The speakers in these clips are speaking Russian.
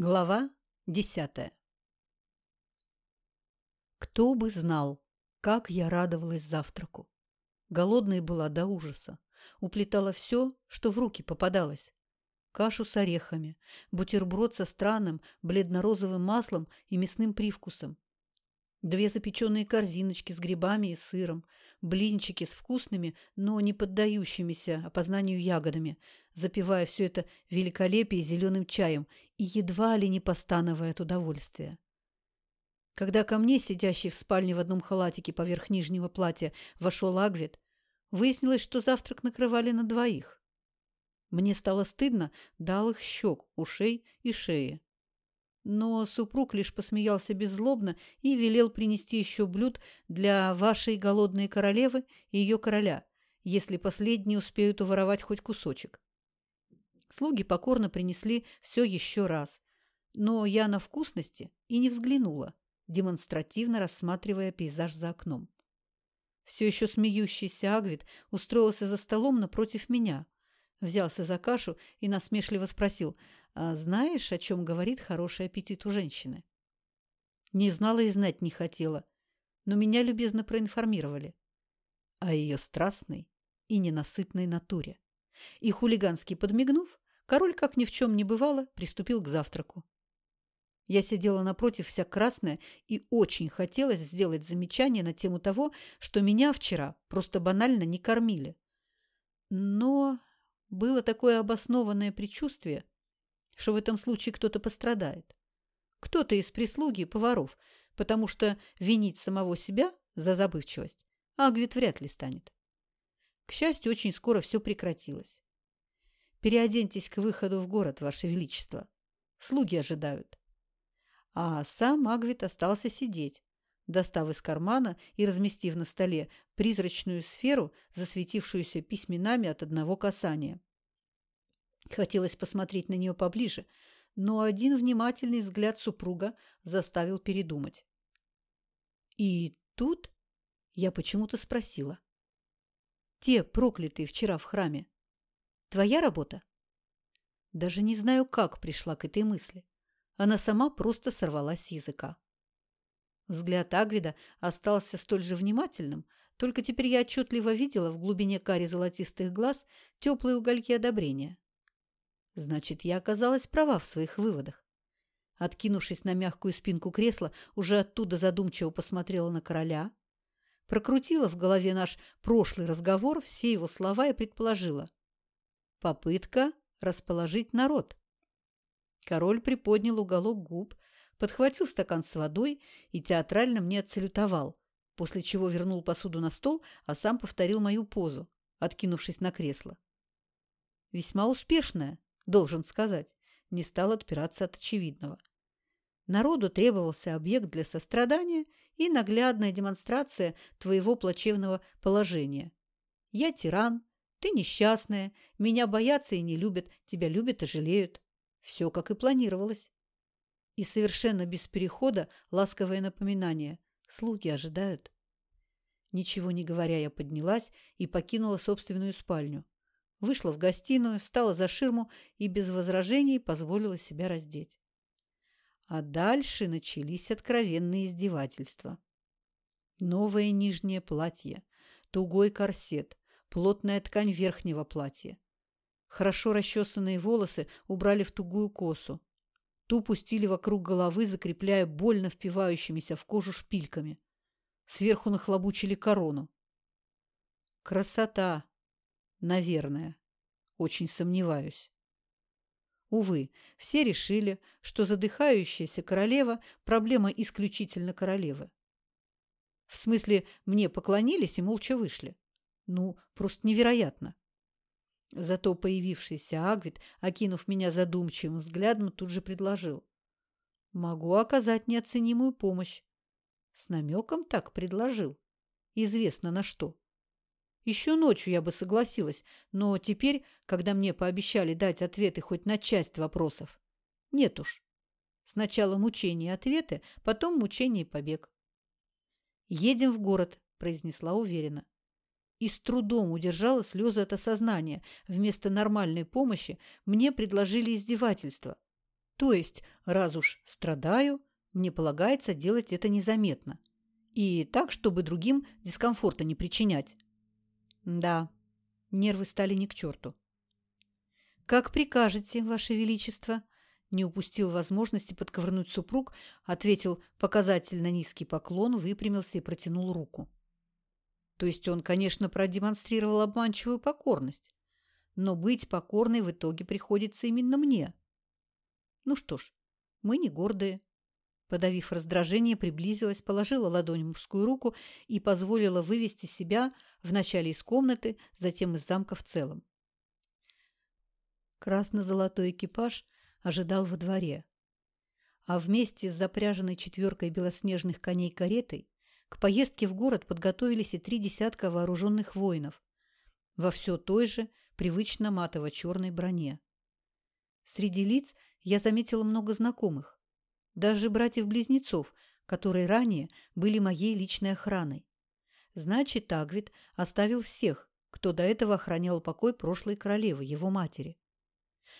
Глава десятая Кто бы знал, как я радовалась завтраку. Голодной была до ужаса. Уплетала все, что в руки попадалось. Кашу с орехами, бутерброд со странным бледно-розовым маслом и мясным привкусом, Две запеченные корзиночки с грибами и сыром, блинчики с вкусными, но не поддающимися опознанию ягодами, запивая все это великолепие зеленым чаем и едва ли не постановая от удовольствия. Когда ко мне, сидящий в спальне в одном халатике поверх нижнего платья, вошел Агвит, выяснилось, что завтрак накрывали на двоих. Мне стало стыдно до алых щек, ушей и шеи. Но супруг лишь посмеялся беззлобно и велел принести еще блюд для вашей голодной королевы и ее короля, если последние успеют уворовать хоть кусочек. Слуги покорно принесли все еще раз, но я на вкусности и не взглянула, демонстративно рассматривая пейзаж за окном. Все еще смеющийся Агвит устроился за столом напротив меня, взялся за кашу и насмешливо спросил – знаешь, о чем говорит хороший аппетит у женщины? Не знала и знать не хотела, но меня любезно проинформировали. О ее страстной и ненасытной натуре. И хулигански подмигнув, король, как ни в чем не бывало, приступил к завтраку. Я сидела напротив вся красная и очень хотелось сделать замечание на тему того, что меня вчера просто банально не кормили. Но было такое обоснованное предчувствие, что в этом случае кто-то пострадает. Кто-то из прислуги поваров, потому что винить самого себя за забывчивость Агвит вряд ли станет. К счастью, очень скоро все прекратилось. Переоденьтесь к выходу в город, Ваше Величество. Слуги ожидают. А сам Агвит остался сидеть, достав из кармана и разместив на столе призрачную сферу, засветившуюся письменами от одного касания. Хотелось посмотреть на нее поближе, но один внимательный взгляд супруга заставил передумать. И тут я почему-то спросила. «Те проклятые вчера в храме. Твоя работа?» Даже не знаю, как пришла к этой мысли. Она сама просто сорвалась с языка. Взгляд Агвида остался столь же внимательным, только теперь я отчетливо видела в глубине кари золотистых глаз теплые угольки одобрения. Значит, я оказалась права в своих выводах. Откинувшись на мягкую спинку кресла, уже оттуда задумчиво посмотрела на короля, прокрутила в голове наш прошлый разговор, все его слова и предположила. Попытка расположить народ. Король приподнял уголок губ, подхватил стакан с водой и театрально мне отсалютовал, после чего вернул посуду на стол, а сам повторил мою позу, откинувшись на кресло. Весьма успешная, должен сказать, не стал отпираться от очевидного. Народу требовался объект для сострадания и наглядная демонстрация твоего плачевного положения. Я тиран, ты несчастная, меня боятся и не любят, тебя любят и жалеют. Все, как и планировалось. И совершенно без перехода ласковое напоминание. Слуги ожидают. Ничего не говоря, я поднялась и покинула собственную спальню. Вышла в гостиную, встала за ширму и без возражений позволила себя раздеть. А дальше начались откровенные издевательства. Новое нижнее платье, тугой корсет, плотная ткань верхнего платья. Хорошо расчесанные волосы убрали в тугую косу. Ту пустили вокруг головы, закрепляя больно впивающимися в кожу шпильками. Сверху нахлобучили корону. Красота! Наверное. Очень сомневаюсь. Увы, все решили, что задыхающаяся королева – проблема исключительно королевы. В смысле, мне поклонились и молча вышли. Ну, просто невероятно. Зато появившийся Агвит, окинув меня задумчивым взглядом, тут же предложил. Могу оказать неоценимую помощь. С намеком так предложил. Известно на что. Еще ночью я бы согласилась, но теперь, когда мне пообещали дать ответы хоть на часть вопросов, нет уж. Сначала мучение и ответы, потом мучение и побег. «Едем в город», – произнесла уверенно. И с трудом удержала слезы от осознания. Вместо нормальной помощи мне предложили издевательство. То есть, раз уж страдаю, мне полагается делать это незаметно. И так, чтобы другим дискомфорта не причинять. Да, нервы стали не к черту. «Как прикажете, Ваше Величество?» Не упустил возможности подковырнуть супруг, ответил показательно низкий поклон, выпрямился и протянул руку. То есть он, конечно, продемонстрировал обманчивую покорность, но быть покорной в итоге приходится именно мне. Ну что ж, мы не гордые. Подавив раздражение, приблизилась, положила ладонь в мужскую руку и позволила вывести себя вначале из комнаты, затем из замка в целом. Красно-золотой экипаж ожидал во дворе. А вместе с запряженной четверкой белоснежных коней каретой к поездке в город подготовились и три десятка вооруженных воинов во все той же привычно матово-черной броне. Среди лиц я заметила много знакомых, даже братьев-близнецов, которые ранее были моей личной охраной. Значит, Агвит оставил всех, кто до этого охранял покой прошлой королевы, его матери.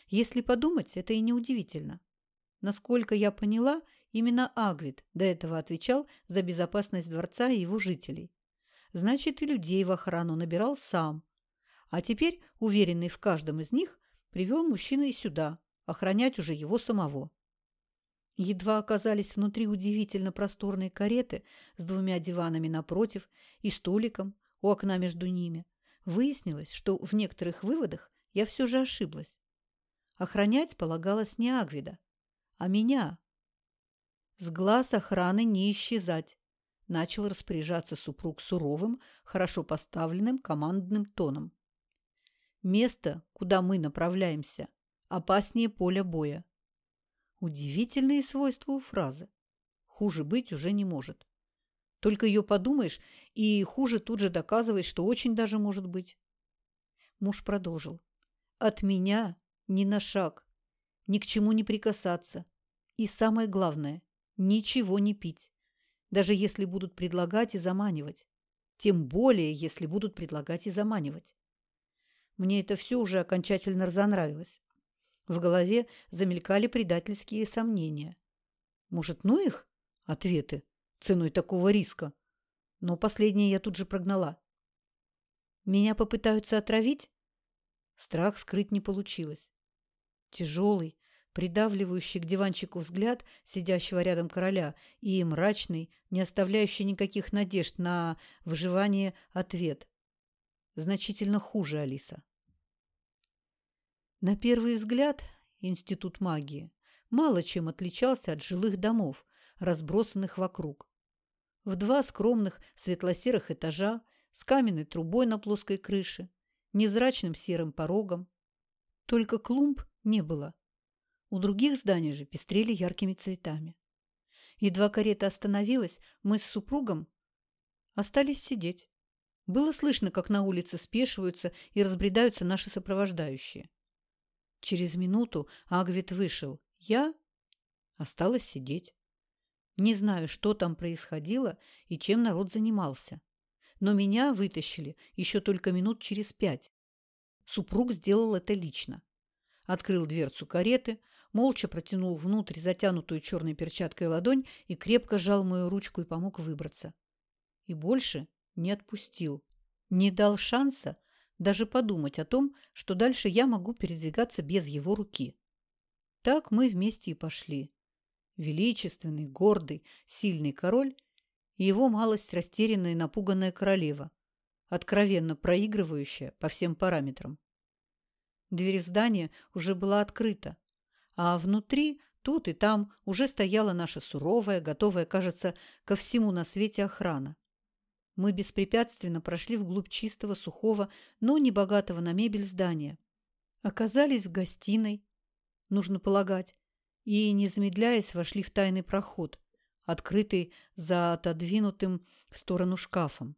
Если подумать, это и неудивительно. Насколько я поняла, именно Агвит до этого отвечал за безопасность дворца и его жителей. Значит, и людей в охрану набирал сам. А теперь, уверенный в каждом из них, привел мужчину и сюда, охранять уже его самого. Едва оказались внутри удивительно просторной кареты с двумя диванами напротив и столиком у окна между ними, выяснилось, что в некоторых выводах я все же ошиблась. Охранять полагалось не Агвида, а меня. С глаз охраны не исчезать. Начал распоряжаться супруг суровым, хорошо поставленным командным тоном. Место, куда мы направляемся, опаснее поля боя. Удивительные свойства у фразы. Хуже быть уже не может. Только ее подумаешь, и хуже тут же доказывает, что очень даже может быть. Муж продолжил. От меня ни на шаг, ни к чему не прикасаться. И самое главное – ничего не пить, даже если будут предлагать и заманивать. Тем более, если будут предлагать и заманивать. Мне это все уже окончательно разонравилось. В голове замелькали предательские сомнения. Может, ну их? Ответы. Ценой такого риска. Но последнее я тут же прогнала. Меня попытаются отравить? Страх скрыть не получилось. Тяжелый, придавливающий к диванчику взгляд сидящего рядом короля и мрачный, не оставляющий никаких надежд на выживание ответ. Значительно хуже Алиса. На первый взгляд Институт магии мало чем отличался от жилых домов, разбросанных вокруг. В два скромных светло-серых этажа с каменной трубой на плоской крыше, невзрачным серым порогом. Только клумб не было. У других зданий же пестрели яркими цветами. Едва карета остановилась, мы с супругом остались сидеть. Было слышно, как на улице спешиваются и разбредаются наши сопровождающие. Через минуту Агвит вышел. Я осталась сидеть. Не знаю, что там происходило и чем народ занимался. Но меня вытащили еще только минут через пять. Супруг сделал это лично открыл дверцу кареты, молча протянул внутрь затянутую черной перчаткой ладонь и крепко сжал мою ручку и помог выбраться. И больше не отпустил. Не дал шанса даже подумать о том, что дальше я могу передвигаться без его руки. Так мы вместе и пошли. Величественный, гордый, сильный король и его малость растерянная и напуганная королева, откровенно проигрывающая по всем параметрам. Дверь в здание уже была открыта, а внутри, тут и там, уже стояла наша суровая, готовая, кажется, ко всему на свете охрана. Мы беспрепятственно прошли вглубь чистого, сухого, но небогатого на мебель здания. Оказались в гостиной, нужно полагать, и, не замедляясь, вошли в тайный проход, открытый за отодвинутым в сторону шкафом.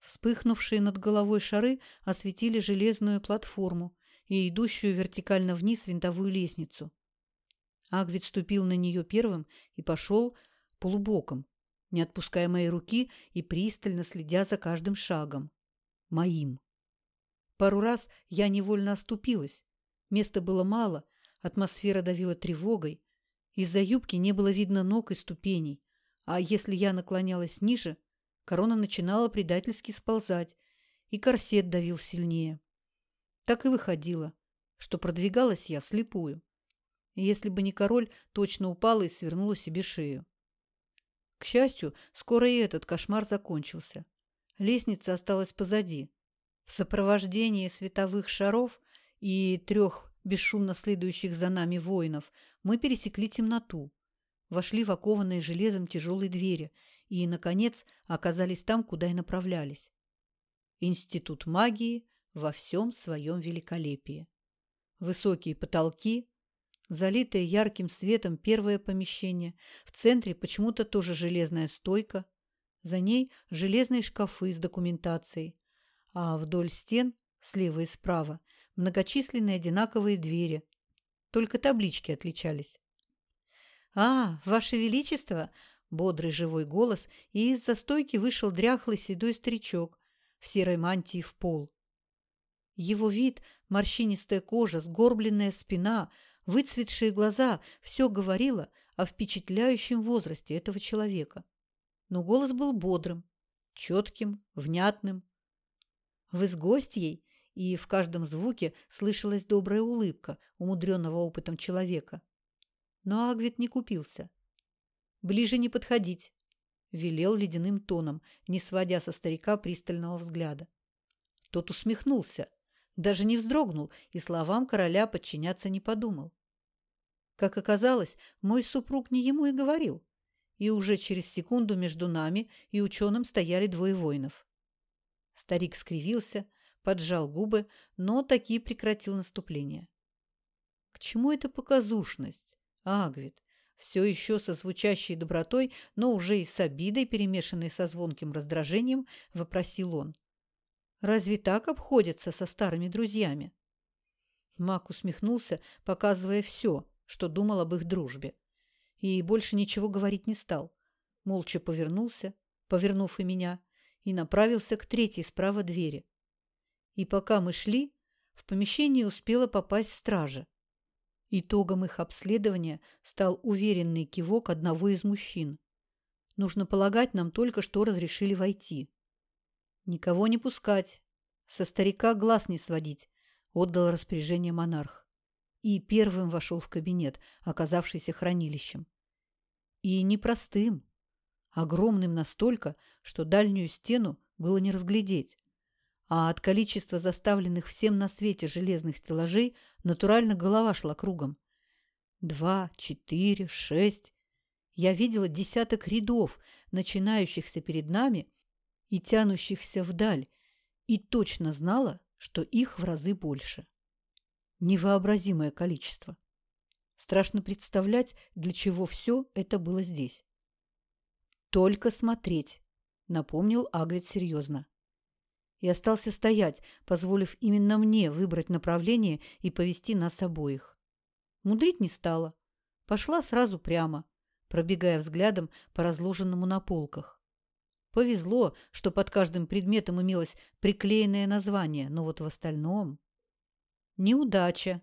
Вспыхнувшие над головой шары осветили железную платформу, и идущую вертикально вниз винтовую лестницу. Агвит ступил на нее первым и пошел полубоком, не отпуская моей руки и пристально следя за каждым шагом. Моим. Пару раз я невольно оступилась. Места было мало, Атмосфера давила тревогой. Из-за юбки не было видно ног и ступеней. А если я наклонялась ниже, корона начинала предательски сползать, и корсет давил сильнее. Так и выходило, что продвигалась я вслепую. Если бы не король, точно упала и свернула себе шею. К счастью, скоро и этот кошмар закончился. Лестница осталась позади. В сопровождении световых шаров и трех бесшумно следующих за нами воинов мы пересекли темноту, вошли в окованные железом тяжелые двери и, наконец, оказались там, куда и направлялись. Институт магии во всем своем великолепии. Высокие потолки, залитое ярким светом первое помещение, в центре почему-то тоже железная стойка, за ней железные шкафы с документацией, а вдоль стен, слева и справа, многочисленные одинаковые двери, только таблички отличались. «А, Ваше Величество!» – бодрый живой голос, и из-за стойки вышел дряхлый седой старичок в серой мантии в пол. Его вид, морщинистая кожа, сгорбленная спина, выцветшие глаза – все говорило о впечатляющем возрасте этого человека. Но голос был бодрым, четким, внятным. «Вы с гостьей?» и в каждом звуке слышалась добрая улыбка умудренного опытом человека. Но Агвит не купился. «Ближе не подходить», – велел ледяным тоном, не сводя со старика пристального взгляда. Тот усмехнулся, даже не вздрогнул и словам короля подчиняться не подумал. Как оказалось, мой супруг не ему и говорил, и уже через секунду между нами и ученым стояли двое воинов. Старик скривился, поджал губы, но таки прекратил наступление. К чему эта показушность, Агвит? Все еще со звучащей добротой, но уже и с обидой, перемешанной со звонким раздражением, вопросил он. Разве так обходятся со старыми друзьями? Мак усмехнулся, показывая все, что думал об их дружбе. И больше ничего говорить не стал. Молча повернулся, повернув и меня, и направился к третьей справа двери. И пока мы шли, в помещение успела попасть стража. Итогом их обследования стал уверенный кивок одного из мужчин. Нужно полагать, нам только что разрешили войти. «Никого не пускать, со старика глаз не сводить», – отдал распоряжение монарх. И первым вошел в кабинет, оказавшийся хранилищем. И непростым, огромным настолько, что дальнюю стену было не разглядеть. А от количества заставленных всем на свете железных стеллажей натурально голова шла кругом. Два, четыре, шесть. Я видела десяток рядов, начинающихся перед нами и тянущихся вдаль, и точно знала, что их в разы больше. Невообразимое количество. Страшно представлять, для чего все это было здесь. «Только смотреть», — напомнил Агвит серьезно. И остался стоять, позволив именно мне выбрать направление и повести нас обоих. Мудрить не стала. Пошла сразу прямо, пробегая взглядом по разложенному на полках. Повезло, что под каждым предметом имелось приклеенное название, но вот в остальном... «Неудача»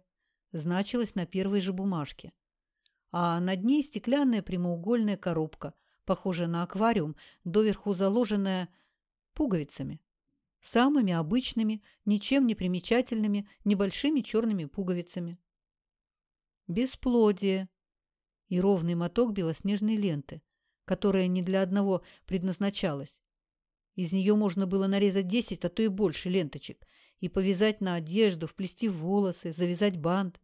значилось на первой же бумажке. А над ней стеклянная прямоугольная коробка, похожая на аквариум, доверху заложенная пуговицами. Самыми обычными, ничем не примечательными, небольшими черными пуговицами. Бесплодие и ровный моток белоснежной ленты – которая не для одного предназначалась. Из нее можно было нарезать десять, а то и больше ленточек и повязать на одежду, вплести волосы, завязать бант.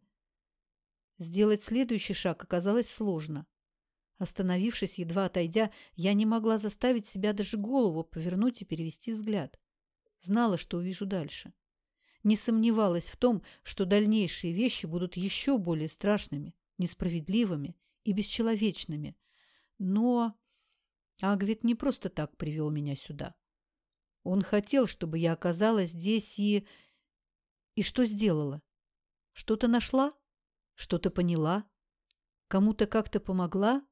Сделать следующий шаг оказалось сложно. Остановившись, едва отойдя, я не могла заставить себя даже голову повернуть и перевести взгляд. Знала, что увижу дальше. Не сомневалась в том, что дальнейшие вещи будут еще более страшными, несправедливыми и бесчеловечными – но Агвит не просто так привел меня сюда. Он хотел, чтобы я оказалась здесь и... И что сделала? Что-то нашла? Что-то поняла? Кому-то как-то помогла?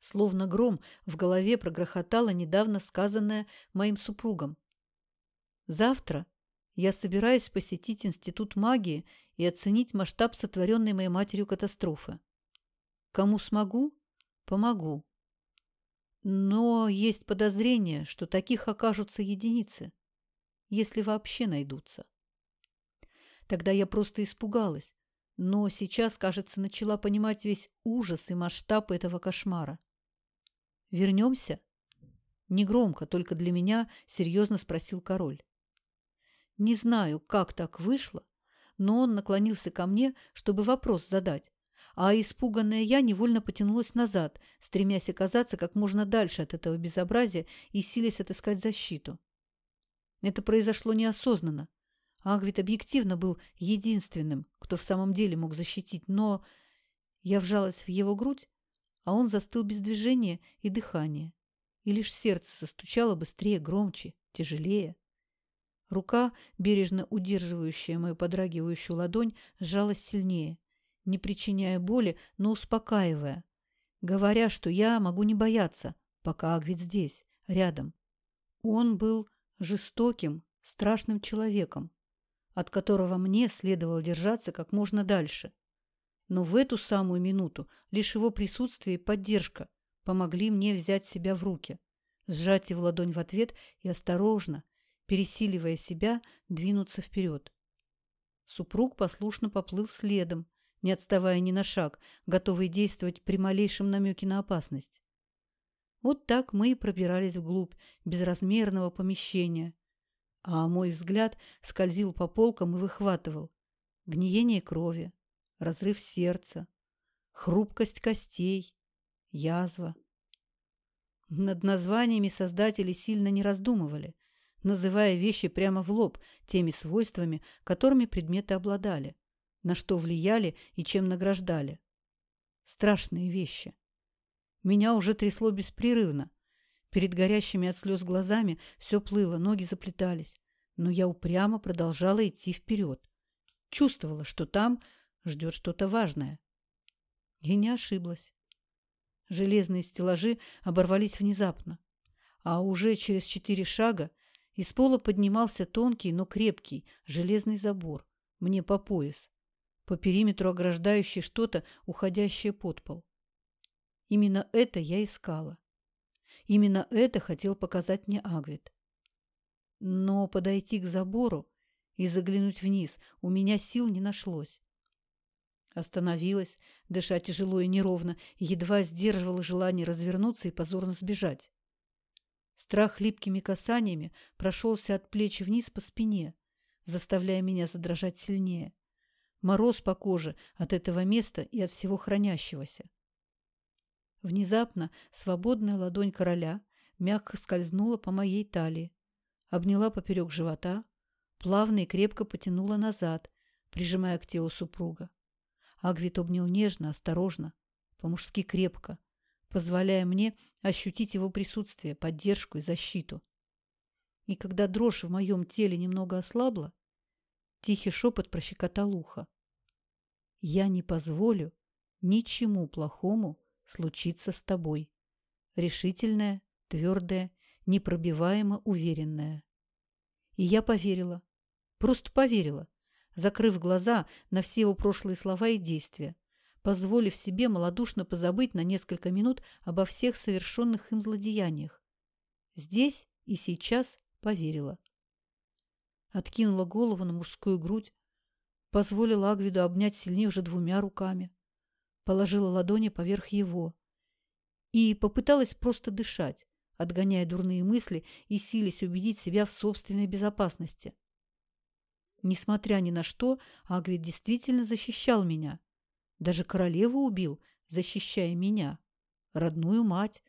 Словно гром в голове прогрохотало недавно сказанное моим супругом. Завтра Я собираюсь посетить Институт магии и оценить масштаб сотворенной моей матерью катастрофы. Кому смогу, помогу. Но есть подозрение, что таких окажутся единицы, если вообще найдутся. Тогда я просто испугалась, но сейчас, кажется, начала понимать весь ужас и масштаб этого кошмара. «Вернемся?» Негромко, только для меня, серьезно спросил король. Не знаю, как так вышло, но он наклонился ко мне, чтобы вопрос задать, а испуганная я невольно потянулась назад, стремясь оказаться как можно дальше от этого безобразия и силясь отыскать защиту. Это произошло неосознанно. Агвит объективно был единственным, кто в самом деле мог защитить, но я вжалась в его грудь, а он застыл без движения и дыхания, и лишь сердце застучало быстрее, громче, тяжелее. Рука, бережно удерживающая мою подрагивающую ладонь, сжалась сильнее, не причиняя боли, но успокаивая, говоря, что я могу не бояться, пока Агвит здесь, рядом. Он был жестоким, страшным человеком, от которого мне следовало держаться как можно дальше. Но в эту самую минуту лишь его присутствие и поддержка помогли мне взять себя в руки, сжать его ладонь в ответ и осторожно, пересиливая себя, двинуться вперед. Супруг послушно поплыл следом, не отставая ни на шаг, готовый действовать при малейшем намеке на опасность. Вот так мы и пробирались вглубь безразмерного помещения, а мой взгляд скользил по полкам и выхватывал гниение крови, разрыв сердца, хрупкость костей, язва. Над названиями создатели сильно не раздумывали, называя вещи прямо в лоб теми свойствами, которыми предметы обладали, на что влияли и чем награждали. Страшные вещи. Меня уже трясло беспрерывно. Перед горящими от слез глазами все плыло, ноги заплетались. Но я упрямо продолжала идти вперед. Чувствовала, что там ждет что-то важное. И не ошиблась. Железные стеллажи оборвались внезапно, а уже через четыре шага из пола поднимался тонкий, но крепкий железный забор, мне по пояс, по периметру ограждающий что-то, уходящее под пол. Именно это я искала. Именно это хотел показать мне Агвит. Но подойти к забору и заглянуть вниз у меня сил не нашлось. Остановилась, дыша тяжело и неровно, едва сдерживала желание развернуться и позорно сбежать. Страх липкими касаниями прошелся от плеч вниз по спине, заставляя меня задрожать сильнее. Мороз по коже от этого места и от всего хранящегося. Внезапно свободная ладонь короля мягко скользнула по моей талии, обняла поперек живота, плавно и крепко потянула назад, прижимая к телу супруга. Агвит обнял нежно, осторожно, по-мужски крепко, позволяя мне ощутить его присутствие, поддержку и защиту. И когда дрожь в моем теле немного ослабла, тихий шепот прощекотал ухо. «Я не позволю ничему плохому случиться с тобой. Решительная, твердая, непробиваемо уверенная». И я поверила, просто поверила, закрыв глаза на все его прошлые слова и действия, позволив себе малодушно позабыть на несколько минут обо всех совершенных им злодеяниях. Здесь и сейчас поверила. Откинула голову на мужскую грудь, позволила Агвиду обнять сильнее уже двумя руками, положила ладони поверх его и попыталась просто дышать, отгоняя дурные мысли и силясь убедить себя в собственной безопасности. Несмотря ни на что, Агвид действительно защищал меня. Даже королеву убил, защищая меня. Родную мать.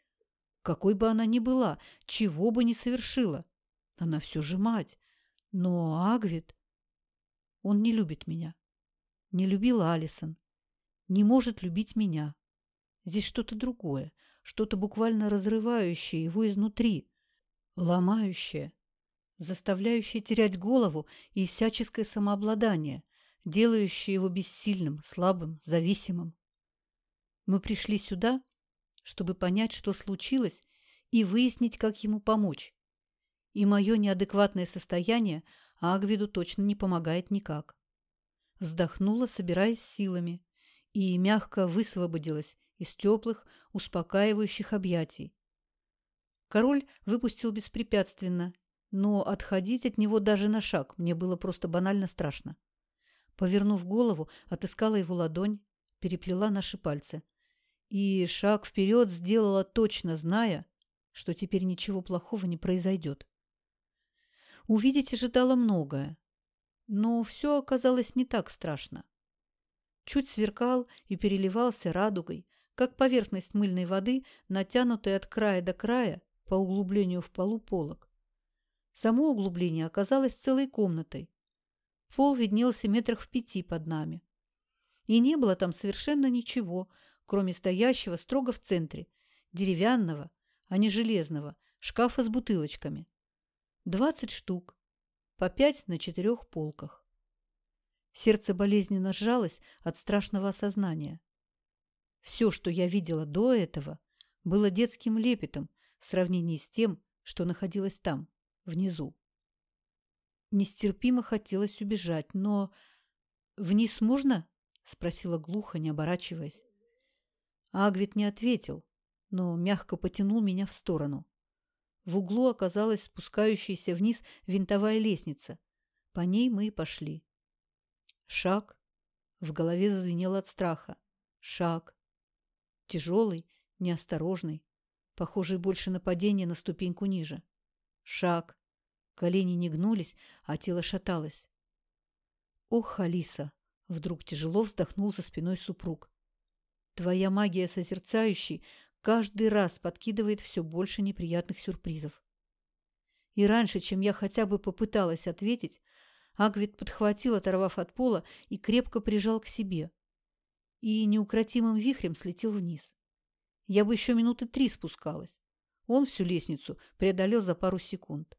Какой бы она ни была, чего бы ни совершила. Она все же мать. Но Агвид... Он не любит меня. Не любил Алисон. Не может любить меня. Здесь что-то другое, что-то буквально разрывающее его изнутри, ломающее, заставляющее терять голову и всяческое самообладание, делающее его бессильным, слабым, зависимым. Мы пришли сюда, чтобы понять, что случилось, и выяснить, как ему помочь. И мое неадекватное состояние Агвиду точно не помогает никак. Вздохнула, собираясь силами, и мягко высвободилась из теплых, успокаивающих объятий. Король выпустил беспрепятственно, но отходить от него даже на шаг мне было просто банально страшно. Повернув голову, отыскала его ладонь, переплела наши пальцы. И шаг вперед сделала точно, зная, что теперь ничего плохого не произойдет. Увидеть ожидала многое, но все оказалось не так страшно. Чуть сверкал и переливался радугой, как поверхность мыльной воды, натянутая от края до края по углублению в полу полок. Само углубление оказалось целой комнатой. Пол виднелся метрах в пяти под нами. И не было там совершенно ничего, кроме стоящего строго в центре, деревянного, а не железного, шкафа с бутылочками. Двадцать штук, по пять на четырех полках. Сердце болезненно сжалось от страшного осознания. Все, что я видела до этого, было детским лепетом в сравнении с тем, что находилось там, внизу. Нестерпимо хотелось убежать, но... «Вниз можно?» — спросила глухо, не оборачиваясь. Агвит не ответил, но мягко потянул меня в сторону. В углу оказалась спускающаяся вниз винтовая лестница. По ней мы и пошли. Шаг. В голове зазвенело от страха. Шаг. Тяжелый, неосторожный, похожий больше на падение на ступеньку ниже. Шаг. Колени не гнулись, а тело шаталось. «Ох, Алиса!» — вдруг тяжело вздохнул за спиной супруг. «Твоя магия созерцающей каждый раз подкидывает все больше неприятных сюрпризов. И раньше, чем я хотя бы попыталась ответить, Агвит подхватил, оторвав от пола, и крепко прижал к себе. И неукротимым вихрем слетел вниз. Я бы еще минуты три спускалась. Он всю лестницу преодолел за пару секунд.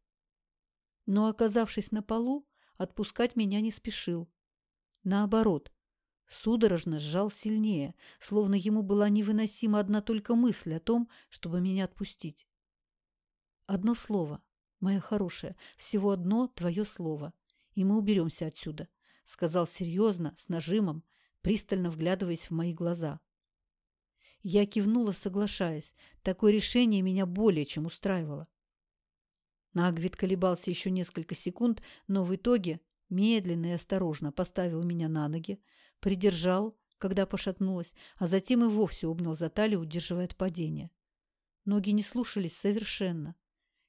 Но, оказавшись на полу, отпускать меня не спешил. Наоборот, судорожно сжал сильнее, словно ему была невыносима одна только мысль о том, чтобы меня отпустить. «Одно слово, моя хорошая, всего одно твое слово, и мы уберемся отсюда», — сказал серьезно, с нажимом, пристально вглядываясь в мои глаза. Я кивнула, соглашаясь. Такое решение меня более чем устраивало. Нагвит колебался еще несколько секунд, но в итоге медленно и осторожно поставил меня на ноги, придержал, когда пошатнулась, а затем и вовсе обнял за талию, удерживая от падения. Ноги не слушались совершенно.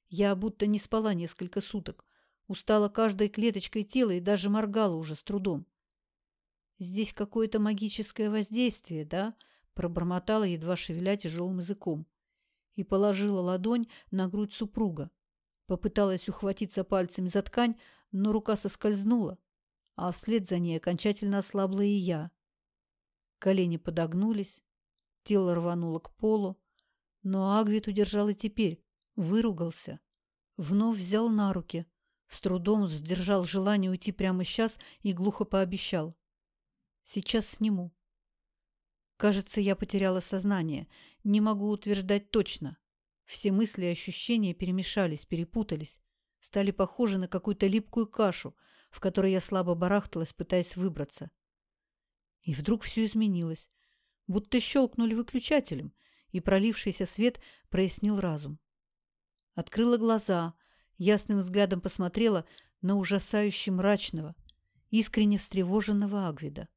Я будто не спала несколько суток, устала каждой клеточкой тела и даже моргала уже с трудом. «Здесь какое-то магическое воздействие, да?» – пробормотала, едва шевеля тяжелым языком, и положила ладонь на грудь супруга. Попыталась ухватиться пальцами за ткань, но рука соскользнула, а вслед за ней окончательно ослабла и я. Колени подогнулись, тело рвануло к полу, но Агвит удержал и теперь, выругался, вновь взял на руки, с трудом сдержал желание уйти прямо сейчас и глухо пообещал. «Сейчас сниму». Кажется, я потеряла сознание, не могу утверждать точно. Все мысли и ощущения перемешались, перепутались, стали похожи на какую-то липкую кашу – в которой я слабо барахталась, пытаясь выбраться. И вдруг все изменилось, будто щелкнули выключателем, и пролившийся свет прояснил разум. Открыла глаза, ясным взглядом посмотрела на ужасающе мрачного, искренне встревоженного Агвида.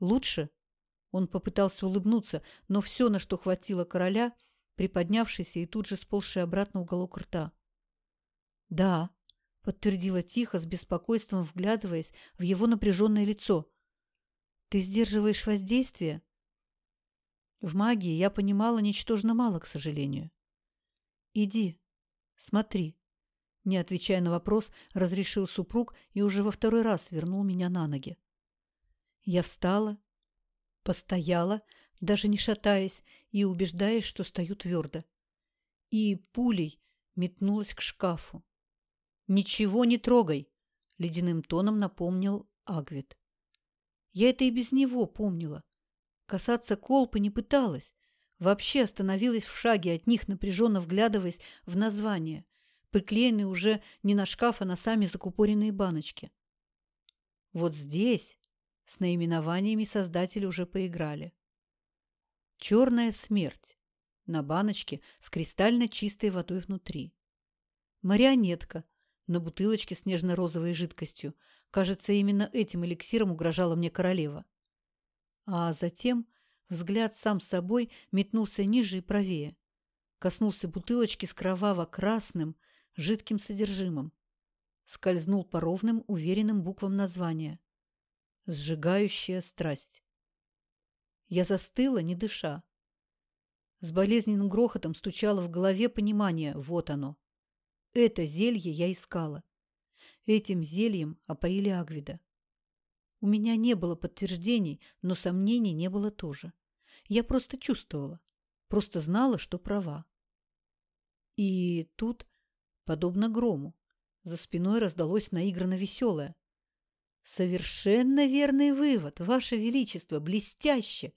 «Лучше?» Он попытался улыбнуться, но все, на что хватило короля, приподнявшийся и тут же сползший обратно уголок рта. «Да», подтвердила тихо, с беспокойством вглядываясь в его напряженное лицо. «Ты сдерживаешь воздействие?» В магии я понимала ничтожно мало, к сожалению. «Иди, смотри», — не отвечая на вопрос, разрешил супруг и уже во второй раз вернул меня на ноги. Я встала, постояла, даже не шатаясь и убеждаясь, что стою твердо. И пулей метнулась к шкафу. «Ничего не трогай!» – ледяным тоном напомнил Агвит. Я это и без него помнила. Касаться колпы не пыталась. Вообще остановилась в шаге от них, напряженно вглядываясь в название. приклеенные уже не на шкаф, а на сами закупоренные баночки. Вот здесь с наименованиями создатели уже поиграли. Черная смерть на баночке с кристально чистой водой внутри. Марионетка на бутылочке с нежно-розовой жидкостью. Кажется, именно этим эликсиром угрожала мне королева. А затем взгляд сам собой метнулся ниже и правее. Коснулся бутылочки с кроваво-красным, жидким содержимым. Скользнул по ровным, уверенным буквам названия. «Сжигающая страсть». Я застыла, не дыша. С болезненным грохотом стучало в голове понимание «вот оно». Это зелье я искала. Этим зельем опоили Агвида. У меня не было подтверждений, но сомнений не было тоже. Я просто чувствовала, просто знала, что права. И тут, подобно грому, за спиной раздалось наигранно веселое. «Совершенно верный вывод, Ваше Величество, блестяще!»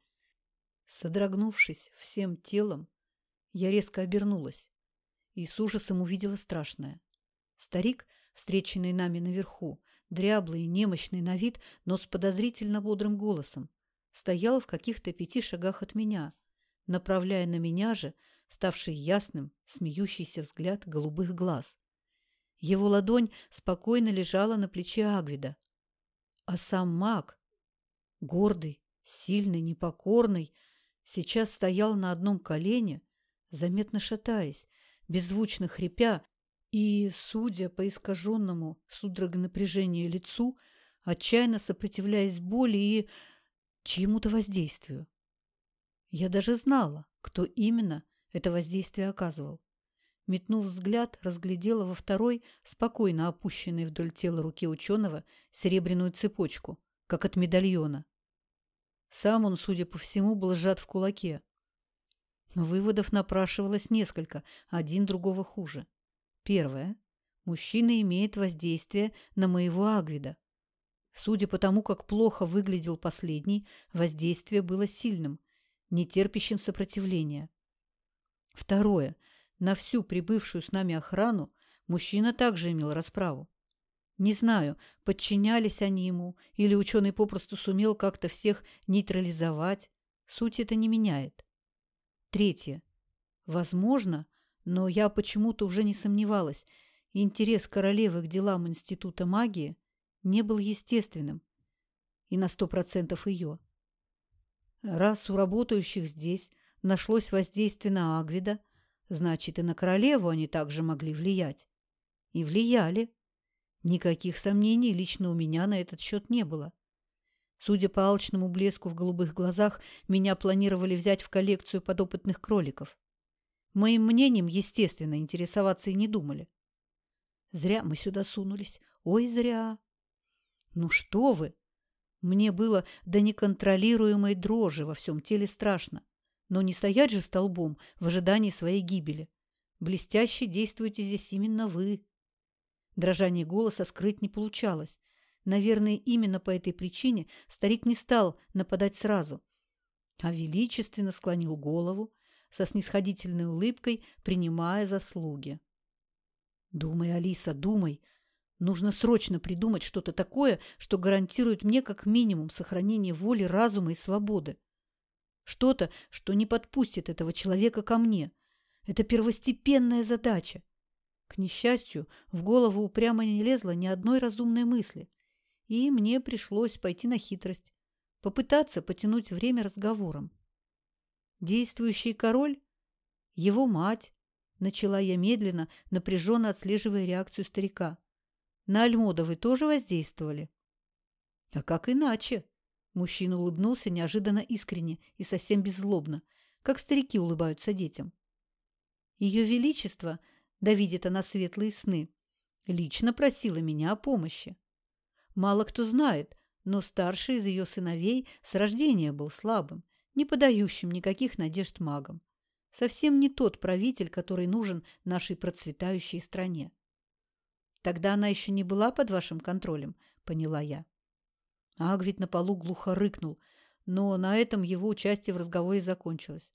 Содрогнувшись всем телом, я резко обернулась и с ужасом увидела страшное. Старик, встреченный нами наверху, дряблый и немощный на вид, но с подозрительно бодрым голосом, стоял в каких-то пяти шагах от меня, направляя на меня же ставший ясным, смеющийся взгляд голубых глаз. Его ладонь спокойно лежала на плече Агвида. А сам маг, гордый, сильный, непокорный, сейчас стоял на одном колене, заметно шатаясь, беззвучно хрипя и, судя по искаженному судорогонапряжению лицу, отчаянно сопротивляясь боли и чьему-то воздействию. Я даже знала, кто именно это воздействие оказывал. Метнув взгляд, разглядела во второй, спокойно опущенной вдоль тела руки ученого, серебряную цепочку, как от медальона. Сам он, судя по всему, был сжат в кулаке. Выводов напрашивалось несколько, один другого хуже. Первое. Мужчина имеет воздействие на моего Агвида. Судя по тому, как плохо выглядел последний, воздействие было сильным, нетерпящим сопротивления. Второе. На всю прибывшую с нами охрану мужчина также имел расправу. Не знаю, подчинялись они ему, или ученый попросту сумел как-то всех нейтрализовать. Суть это не меняет. Третье. Возможно, но я почему-то уже не сомневалась, интерес королевы к делам Института магии не был естественным и на сто процентов ее. Раз у работающих здесь нашлось воздействие на Агвида, значит и на королеву они также могли влиять. И влияли. Никаких сомнений лично у меня на этот счет не было. Судя по алчному блеску в голубых глазах, меня планировали взять в коллекцию подопытных кроликов. Моим мнением, естественно, интересоваться и не думали. Зря мы сюда сунулись. Ой, зря. Ну что вы! Мне было до неконтролируемой дрожи во всем теле страшно. Но не стоять же столбом в ожидании своей гибели. Блестяще действуете здесь именно вы. Дрожание голоса скрыть не получалось. Наверное, именно по этой причине старик не стал нападать сразу, а величественно склонил голову, со снисходительной улыбкой принимая заслуги. «Думай, Алиса, думай. Нужно срочно придумать что-то такое, что гарантирует мне как минимум сохранение воли, разума и свободы. Что-то, что не подпустит этого человека ко мне. Это первостепенная задача. К несчастью, в голову упрямо не лезло ни одной разумной мысли, и мне пришлось пойти на хитрость, попытаться потянуть время разговором. Действующий король? Его мать? Начала я медленно, напряженно отслеживая реакцию старика. На Альмода вы тоже воздействовали? А как иначе? Мужчина улыбнулся неожиданно искренне и совсем беззлобно, как старики улыбаются детям. Ее Величество, да видит она светлые сны, лично просила меня о помощи. Мало кто знает, но старший из ее сыновей с рождения был слабым не подающим никаких надежд магам. Совсем не тот правитель, который нужен нашей процветающей стране. Тогда она еще не была под вашим контролем, поняла я. Агвит на полу глухо рыкнул, но на этом его участие в разговоре закончилось.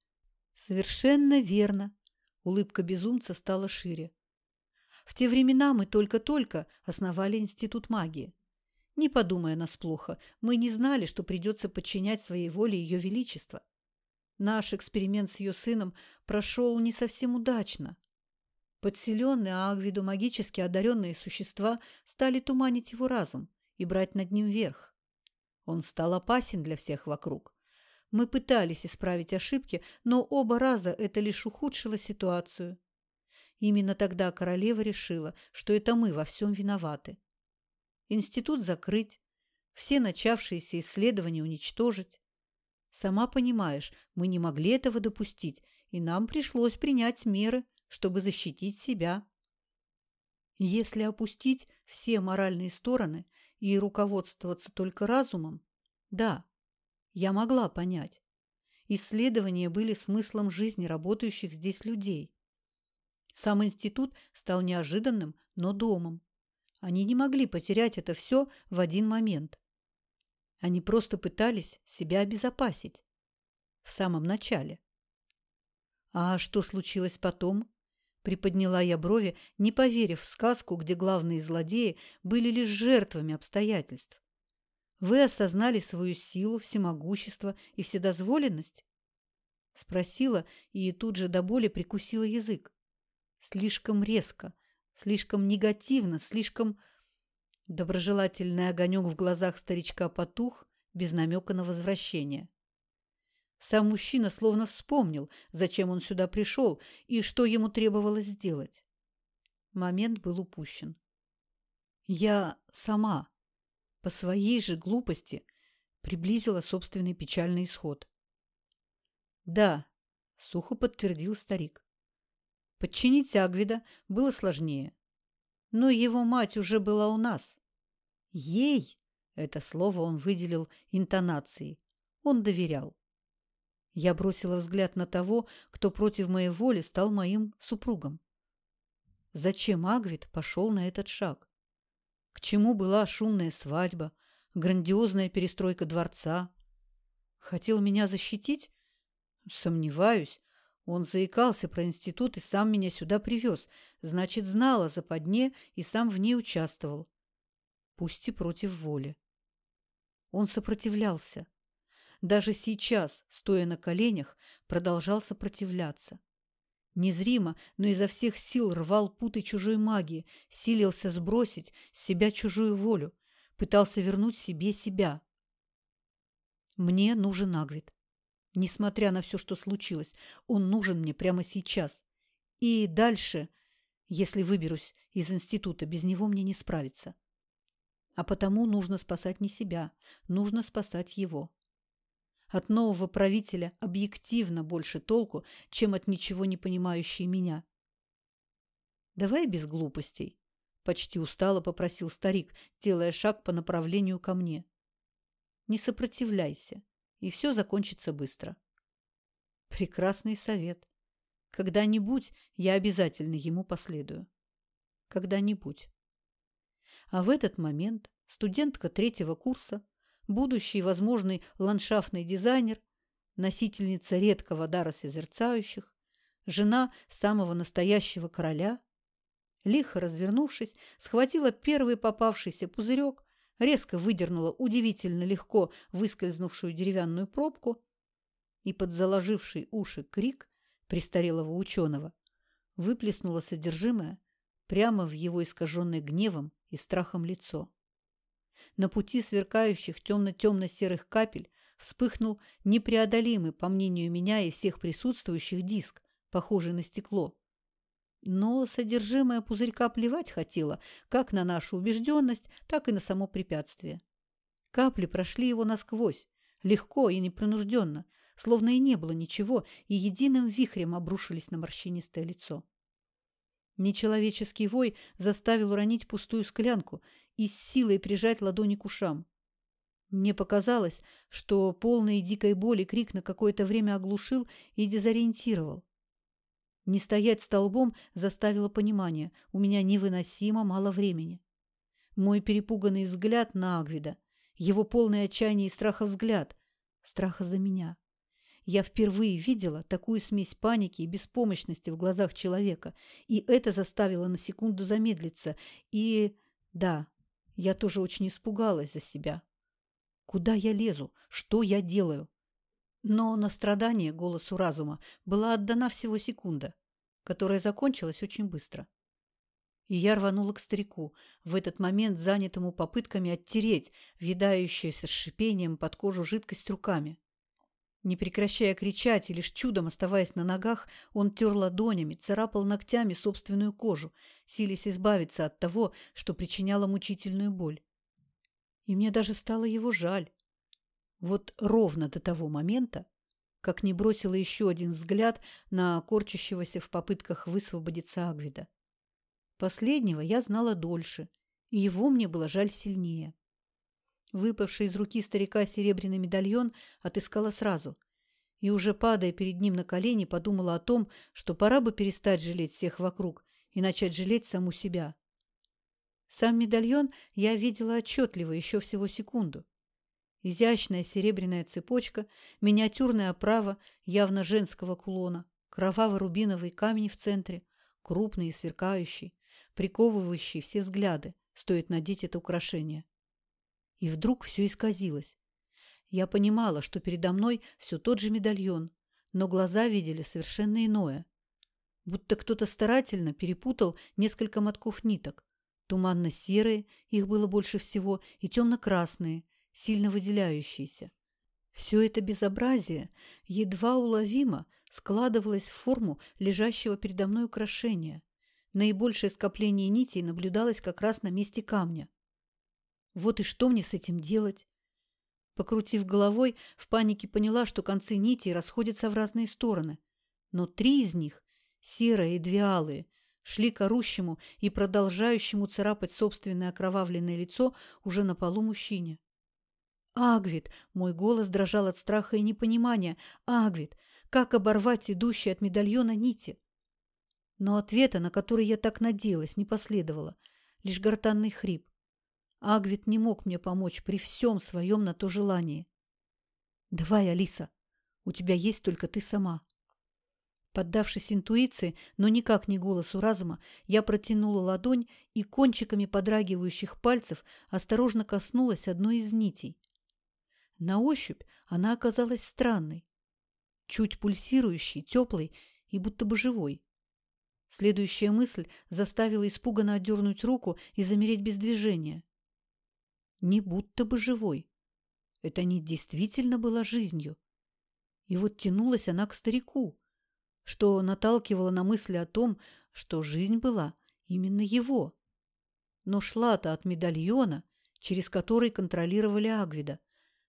Совершенно верно. Улыбка безумца стала шире. В те времена мы только-только основали Институт магии. Не подумая нас плохо, мы не знали, что придется подчинять своей воле Ее Величество. Наш эксперимент с ее сыном прошел не совсем удачно. Подселенные Агвиду магически одаренные существа стали туманить его разум и брать над ним верх. Он стал опасен для всех вокруг. Мы пытались исправить ошибки, но оба раза это лишь ухудшило ситуацию. Именно тогда королева решила, что это мы во всем виноваты. Институт закрыть, все начавшиеся исследования уничтожить. Сама понимаешь, мы не могли этого допустить, и нам пришлось принять меры, чтобы защитить себя. Если опустить все моральные стороны и руководствоваться только разумом, да, я могла понять. Исследования были смыслом жизни работающих здесь людей. Сам институт стал неожиданным, но домом. Они не могли потерять это все в один момент. Они просто пытались себя обезопасить. В самом начале. А что случилось потом? Приподняла я брови, не поверив в сказку, где главные злодеи были лишь жертвами обстоятельств. Вы осознали свою силу, всемогущество и вседозволенность? Спросила и тут же до боли прикусила язык. Слишком резко, слишком негативно, слишком... Доброжелательный огонек в глазах старичка потух, без намека на возвращение. Сам мужчина словно вспомнил, зачем он сюда пришел и что ему требовалось сделать. Момент был упущен. Я сама, по своей же глупости, приблизила собственный печальный исход. «Да», — сухо подтвердил старик. Подчинить Агвида было сложнее. Но его мать уже была у нас. Ей, это слово он выделил интонацией, он доверял. Я бросила взгляд на того, кто против моей воли стал моим супругом. Зачем Агвид пошел на этот шаг? К чему была шумная свадьба, грандиозная перестройка дворца? Хотел меня защитить? Сомневаюсь, он заикался про институт и сам меня сюда привез. Значит, знал о западне и сам в ней участвовал. Пусть и против воли. Он сопротивлялся. Даже сейчас, стоя на коленях, продолжал сопротивляться. Незримо, но изо всех сил рвал путы чужой магии, силился сбросить с себя чужую волю, пытался вернуть себе себя. Мне нужен Агвит. Несмотря на все, что случилось, он нужен мне прямо сейчас. И дальше, если выберусь из института, без него мне не справиться. А потому нужно спасать не себя, нужно спасать его. От нового правителя объективно больше толку, чем от ничего не понимающей меня. «Давай без глупостей», – почти устало попросил старик, делая шаг по направлению ко мне. «Не сопротивляйся и все закончится быстро. Прекрасный совет. Когда-нибудь я обязательно ему последую. Когда-нибудь. А в этот момент студентка третьего курса, будущий возможный ландшафтный дизайнер, носительница редкого дара созерцающих, жена самого настоящего короля, лихо развернувшись, схватила первый попавшийся пузырек резко выдернула удивительно легко выскользнувшую деревянную пробку и под заложивший уши крик престарелого ученого выплеснула содержимое прямо в его искаженное гневом и страхом лицо. На пути сверкающих темно-темно-серых капель вспыхнул непреодолимый, по мнению меня и всех присутствующих, диск, похожий на стекло. Но содержимое пузырька плевать хотело как на нашу убежденность, так и на само препятствие. Капли прошли его насквозь, легко и непринужденно, словно и не было ничего, и единым вихрем обрушились на морщинистое лицо. Нечеловеческий вой заставил уронить пустую склянку и с силой прижать ладони к ушам. Мне показалось, что полный дикой боли крик на какое-то время оглушил и дезориентировал. Не стоять столбом заставило понимание. У меня невыносимо мало времени. Мой перепуганный взгляд на Агвида, его полный отчаяния и страха взгляд, страха за меня. Я впервые видела такую смесь паники и беспомощности в глазах человека, и это заставило на секунду замедлиться. И да, я тоже очень испугалась за себя. Куда я лезу? Что я делаю? Но на страдание голосу разума была отдана всего секунда, которая закончилась очень быстро. И я рванула к старику, в этот момент занятому попытками оттереть въедающуюся с шипением под кожу жидкость руками. Не прекращая кричать и лишь чудом оставаясь на ногах, он тер ладонями, царапал ногтями собственную кожу, силясь избавиться от того, что причиняло мучительную боль. И мне даже стало его жаль. Вот ровно до того момента, как не бросила еще один взгляд на корчащегося в попытках высвободиться Агвида. Последнего я знала дольше, и его мне было жаль сильнее. Выпавший из руки старика серебряный медальон отыскала сразу и, уже падая перед ним на колени, подумала о том, что пора бы перестать жалеть всех вокруг и начать жалеть саму себя. Сам медальон я видела отчетливо еще всего секунду. Изящная серебряная цепочка, миниатюрная оправа явно женского кулона, кроваво-рубиновый камень в центре, крупный и сверкающий, приковывающий все взгляды, стоит надеть это украшение. И вдруг все исказилось. Я понимала, что передо мной все тот же медальон, но глаза видели совершенно иное. Будто кто-то старательно перепутал несколько мотков ниток. Туманно-серые, их было больше всего, и темно-красные, сильно выделяющиеся. Все это безобразие едва уловимо складывалось в форму лежащего передо мной украшения. Наибольшее скопление нитей наблюдалось как раз на месте камня. Вот и что мне с этим делать? Покрутив головой, в панике поняла, что концы нитей расходятся в разные стороны. Но три из них, серые и две алые, шли к орущему и продолжающему царапать собственное окровавленное лицо уже на полу мужчине. «Агвит!» – мой голос дрожал от страха и непонимания. «Агвит! Как оборвать идущие от медальона нити?» Но ответа, на который я так надеялась, не последовало. Лишь гортанный хрип. Агвит не мог мне помочь при всем своем на то желании. «Давай, Алиса, у тебя есть только ты сама». Поддавшись интуиции, но никак не голосу разума, я протянула ладонь и кончиками подрагивающих пальцев осторожно коснулась одной из нитей. На ощупь она оказалась странной, чуть пульсирующей, теплой и будто бы живой. Следующая мысль заставила испуганно отдернуть руку и замереть без движения не будто бы живой. Это не действительно была жизнью. И вот тянулась она к старику, что наталкивало на мысли о том, что жизнь была именно его. Но шла-то от медальона, через который контролировали Агвида,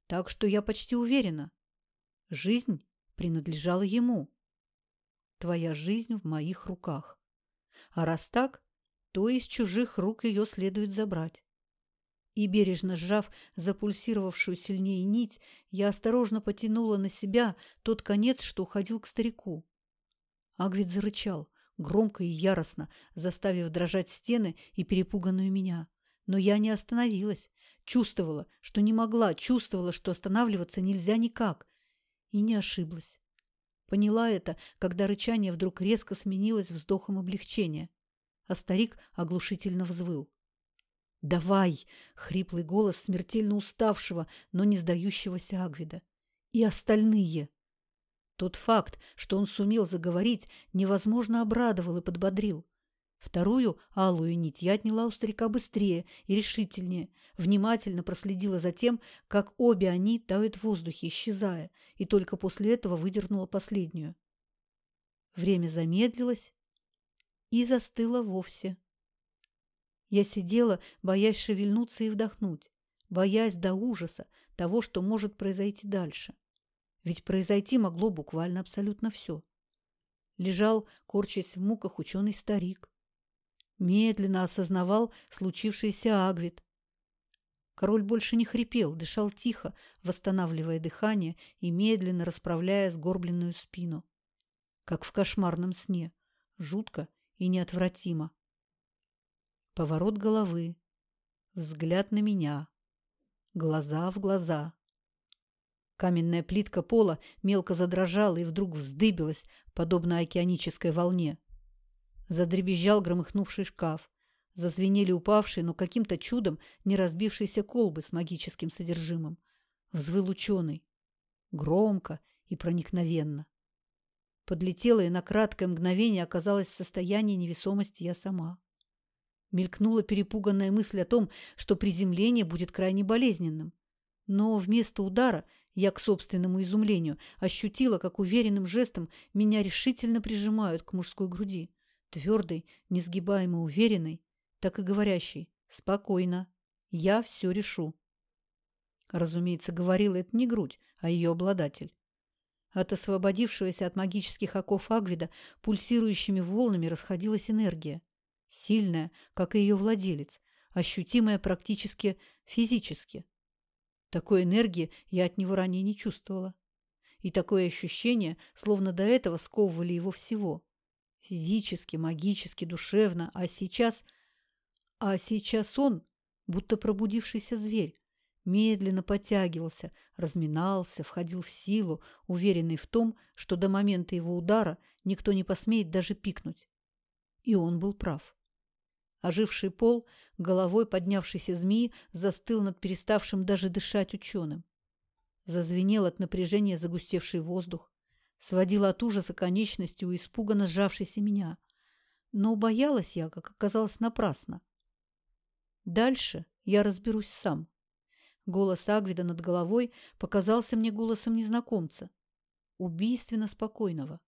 так что я почти уверена. Жизнь принадлежала ему. Твоя жизнь в моих руках. А раз так, то из чужих рук ее следует забрать и, бережно сжав запульсировавшую сильнее нить, я осторожно потянула на себя тот конец, что уходил к старику. Агвит зарычал, громко и яростно, заставив дрожать стены и перепуганную меня. Но я не остановилась, чувствовала, что не могла, чувствовала, что останавливаться нельзя никак. И не ошиблась. Поняла это, когда рычание вдруг резко сменилось вздохом облегчения, а старик оглушительно взвыл. «Давай!» — хриплый голос смертельно уставшего, но не сдающегося Агвида. «И остальные!» Тот факт, что он сумел заговорить, невозможно обрадовал и подбодрил. Вторую алую нить я отняла у старика быстрее и решительнее, внимательно проследила за тем, как обе они тают в воздухе, исчезая, и только после этого выдернула последнюю. Время замедлилось и застыло вовсе. Я сидела, боясь шевельнуться и вдохнуть, боясь до ужаса того, что может произойти дальше. Ведь произойти могло буквально абсолютно все. Лежал, корчась в муках, ученый старик. Медленно осознавал случившийся агвит. Король больше не хрипел, дышал тихо, восстанавливая дыхание и медленно расправляя сгорбленную спину. Как в кошмарном сне, жутко и неотвратимо. Поворот головы. Взгляд на меня. Глаза в глаза. Каменная плитка пола мелко задрожала и вдруг вздыбилась, подобно океанической волне. Задребезжал громыхнувший шкаф. Зазвенели упавшие, но каким-то чудом не разбившиеся колбы с магическим содержимым. Взвыл ученый. Громко и проникновенно. Подлетела и на краткое мгновение оказалась в состоянии невесомости я сама. Мелькнула перепуганная мысль о том, что приземление будет крайне болезненным. Но вместо удара я, к собственному изумлению, ощутила, как уверенным жестом меня решительно прижимают к мужской груди. Твердой, несгибаемо уверенной, так и говорящей «Спокойно, я все решу». Разумеется, говорила это не грудь, а ее обладатель. От освободившегося от магических оков Агвида пульсирующими волнами расходилась энергия. Сильная, как и ее владелец, ощутимая практически физически. Такой энергии я от него ранее не чувствовала. И такое ощущение, словно до этого сковывали его всего. Физически, магически, душевно. А сейчас... А сейчас он, будто пробудившийся зверь, медленно подтягивался, разминался, входил в силу, уверенный в том, что до момента его удара никто не посмеет даже пикнуть. И он был прав. Оживший пол, головой поднявшейся змеи, застыл над переставшим даже дышать ученым. Зазвенел от напряжения загустевший воздух, сводил от ужаса конечности у испуганно сжавшейся меня. Но боялась я, как оказалось, напрасно. Дальше я разберусь сам. Голос Агвида над головой показался мне голосом незнакомца, убийственно спокойного.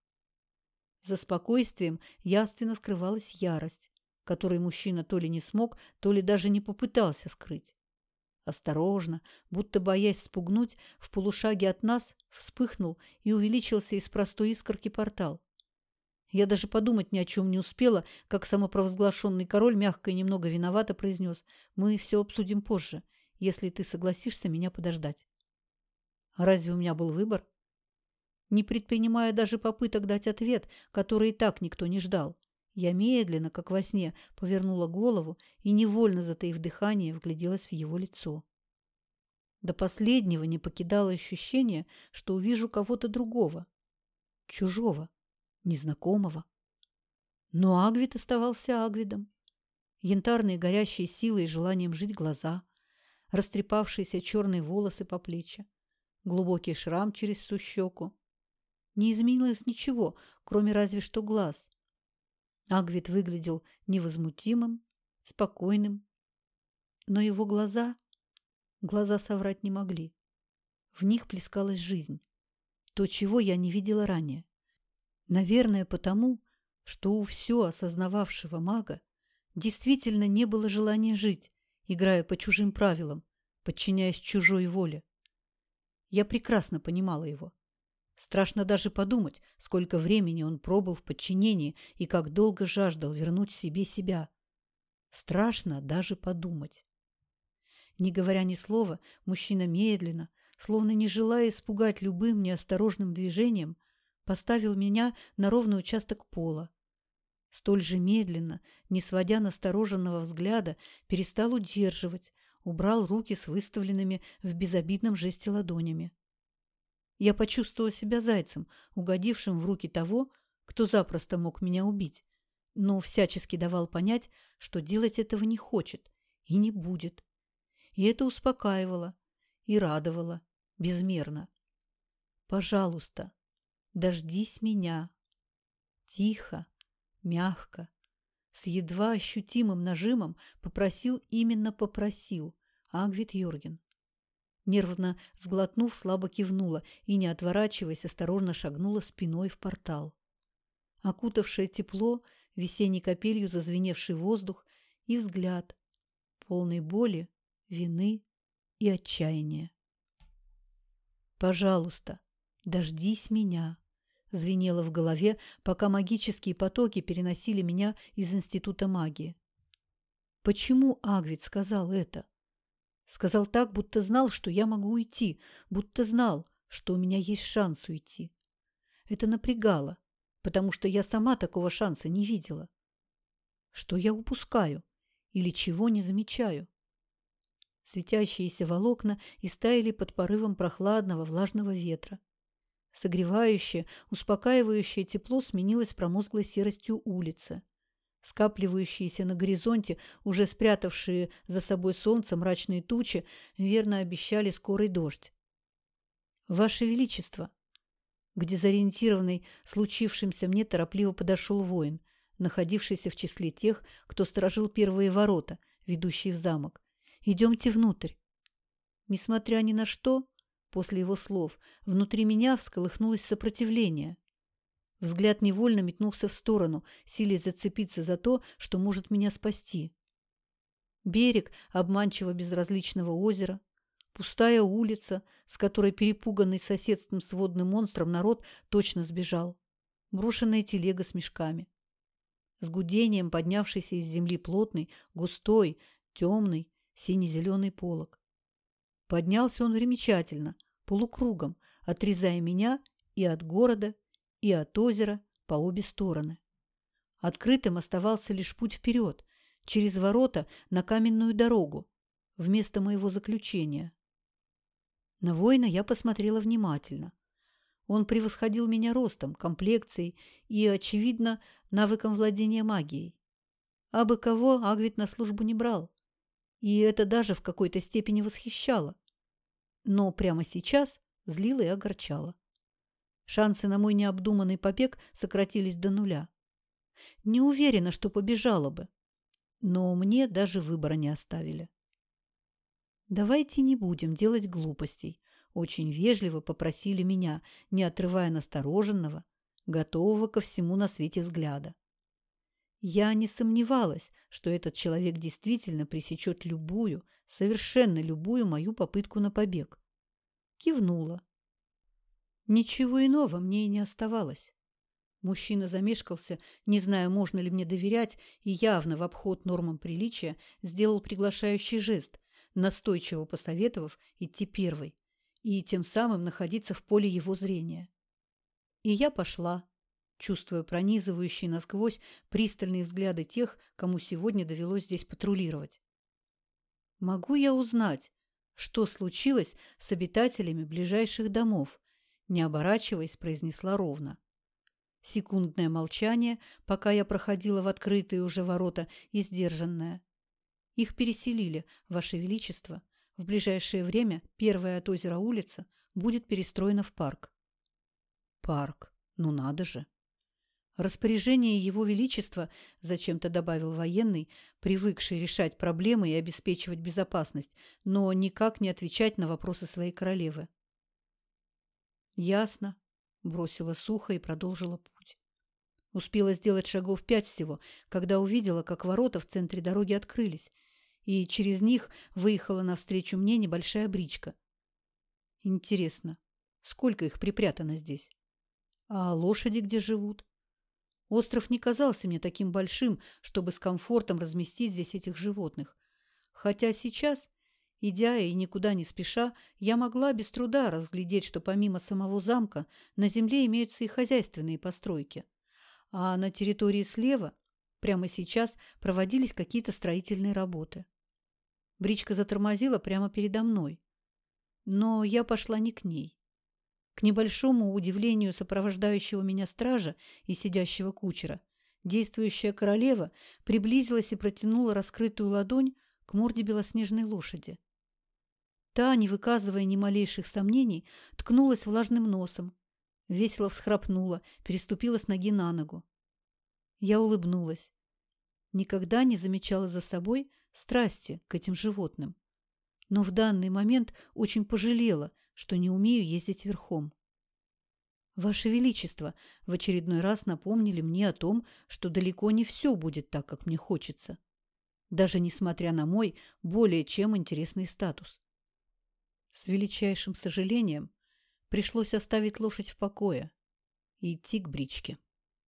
За спокойствием явственно скрывалась ярость, который мужчина то ли не смог, то ли даже не попытался скрыть. Осторожно, будто боясь спугнуть, в полушаге от нас вспыхнул и увеличился из простой искорки портал. Я даже подумать ни о чем не успела, как самопровозглашенный король мягко и немного виновато произнес «Мы все обсудим позже, если ты согласишься меня подождать». А разве у меня был выбор? Не предпринимая даже попыток дать ответ, который и так никто не ждал, я медленно, как во сне, повернула голову и, невольно затаив дыхание, вгляделась в его лицо. До последнего не покидало ощущение, что увижу кого-то другого, чужого, незнакомого. Но Агвид оставался Агвидом. Янтарные горящие силой и желанием жить глаза, растрепавшиеся черные волосы по плечи, глубокий шрам через всю щеку. Не изменилось ничего, кроме разве что глаз, Агвит выглядел невозмутимым, спокойным. Но его глаза... Глаза соврать не могли. В них плескалась жизнь. То, чего я не видела ранее. Наверное, потому, что у все осознававшего мага действительно не было желания жить, играя по чужим правилам, подчиняясь чужой воле. Я прекрасно понимала его. Страшно даже подумать, сколько времени он пробыл в подчинении и как долго жаждал вернуть себе себя. Страшно даже подумать. Не говоря ни слова, мужчина медленно, словно не желая испугать любым неосторожным движением, поставил меня на ровный участок пола. Столь же медленно, не сводя настороженного взгляда, перестал удерживать, убрал руки с выставленными в безобидном жесте ладонями. Я почувствовала себя зайцем, угодившим в руки того, кто запросто мог меня убить, но всячески давал понять, что делать этого не хочет и не будет. И это успокаивало и радовало безмерно. «Пожалуйста, дождись меня». Тихо, мягко, с едва ощутимым нажимом попросил именно попросил Агвит Йорген. Нервно сглотнув, слабо кивнула и, не отворачиваясь, осторожно шагнула спиной в портал. Окутавшее тепло, весенней капелью зазвеневший воздух и взгляд, полный боли, вины и отчаяния. «Пожалуйста, дождись меня», — звенело в голове, пока магические потоки переносили меня из Института магии. Почему Агвит сказал это? Сказал так, будто знал, что я могу уйти, будто знал, что у меня есть шанс уйти. Это напрягало, потому что я сама такого шанса не видела. Что я упускаю или чего не замечаю? Светящиеся волокна истаяли под порывом прохладного влажного ветра. Согревающее, успокаивающее тепло сменилось промозглой серостью улицы. Скапливающиеся на горизонте, уже спрятавшие за собой солнце мрачные тучи, верно обещали скорый дождь. «Ваше Величество!» К дезориентированной случившимся мне торопливо подошел воин, находившийся в числе тех, кто сторожил первые ворота, ведущие в замок. «Идемте внутрь». Несмотря ни на что, после его слов, внутри меня всколыхнулось сопротивление. Взгляд невольно метнулся в сторону, силясь зацепиться за то, что может меня спасти. Берег обманчиво безразличного озера, пустая улица, с которой перепуганный соседством с водным монстром народ точно сбежал, брошенная телега с мешками. С гудением поднявшийся из земли плотный, густой, темный, сине-зеленый полог. Поднялся он примечательно, полукругом, отрезая меня и от города, и от озера по обе стороны. Открытым оставался лишь путь вперед, через ворота на каменную дорогу, вместо моего заключения. На воина я посмотрела внимательно. Он превосходил меня ростом, комплекцией и, очевидно, навыком владения магией. А бы кого Агвит на службу не брал. И это даже в какой-то степени восхищало. Но прямо сейчас злило и огорчало. Шансы на мой необдуманный побег сократились до нуля. Не уверена, что побежала бы. Но мне даже выбора не оставили. «Давайте не будем делать глупостей», – очень вежливо попросили меня, не отрывая настороженного, готового ко всему на свете взгляда. Я не сомневалась, что этот человек действительно пресечет любую, совершенно любую мою попытку на побег. Кивнула, Ничего иного мне и не оставалось. Мужчина замешкался, не зная, можно ли мне доверять, и явно в обход нормам приличия сделал приглашающий жест, настойчиво посоветовав идти первой и тем самым находиться в поле его зрения. И я пошла, чувствуя пронизывающие насквозь пристальные взгляды тех, кому сегодня довелось здесь патрулировать. Могу я узнать, что случилось с обитателями ближайших домов, не оборачиваясь, произнесла ровно. Секундное молчание, пока я проходила в открытые уже ворота, и сдержанное. Их переселили, Ваше Величество. В ближайшее время первая от озера улица будет перестроена в парк. Парк. Ну надо же. Распоряжение Его Величества, зачем-то добавил военный, привыкший решать проблемы и обеспечивать безопасность, но никак не отвечать на вопросы своей королевы. «Ясно», – бросила сухо и продолжила путь. Успела сделать шагов пять всего, когда увидела, как ворота в центре дороги открылись, и через них выехала навстречу мне небольшая бричка. Интересно, сколько их припрятано здесь? А лошади где живут? Остров не казался мне таким большим, чтобы с комфортом разместить здесь этих животных. Хотя сейчас Идя и никуда не спеша, я могла без труда разглядеть, что помимо самого замка на земле имеются и хозяйственные постройки. А на территории слева прямо сейчас проводились какие-то строительные работы. Бричка затормозила прямо передо мной. Но я пошла не к ней. К небольшому удивлению сопровождающего меня стража и сидящего кучера, действующая королева приблизилась и протянула раскрытую ладонь к морде белоснежной лошади. Та, не выказывая ни малейших сомнений, ткнулась влажным носом, весело всхрапнула, переступила с ноги на ногу. Я улыбнулась. Никогда не замечала за собой страсти к этим животным. Но в данный момент очень пожалела, что не умею ездить верхом. Ваше Величество, в очередной раз напомнили мне о том, что далеко не все будет так, как мне хочется. Даже несмотря на мой более чем интересный статус. С величайшим сожалением пришлось оставить лошадь в покое и идти к бричке.